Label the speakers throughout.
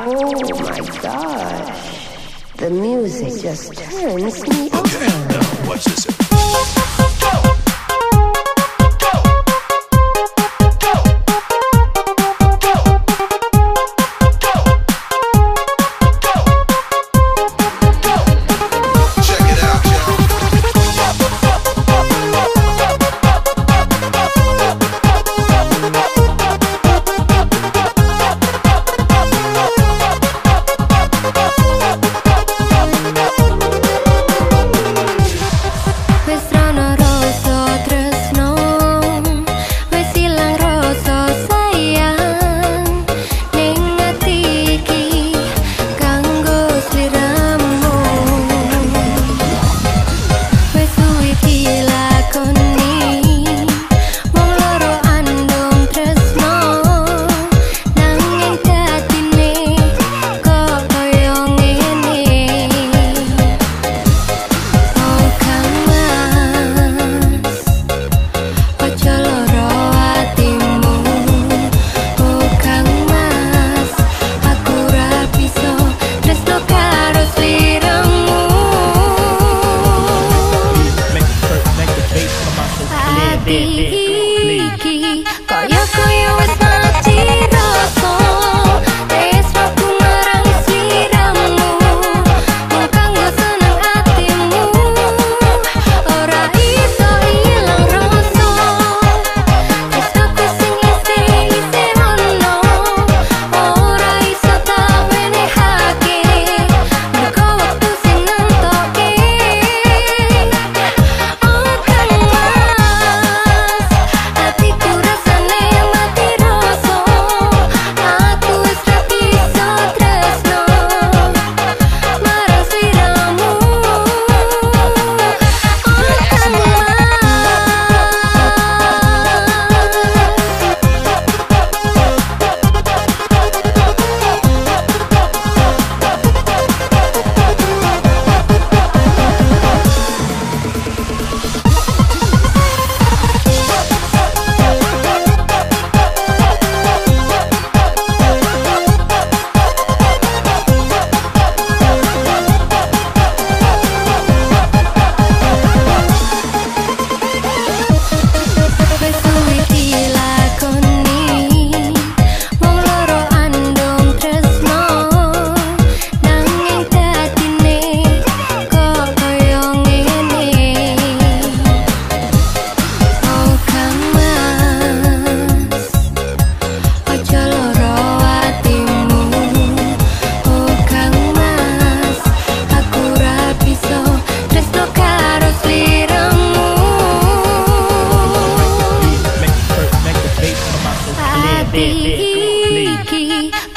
Speaker 1: Oh my gosh. The music just turns me on.
Speaker 2: Okay, now watch this.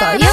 Speaker 3: Yeah.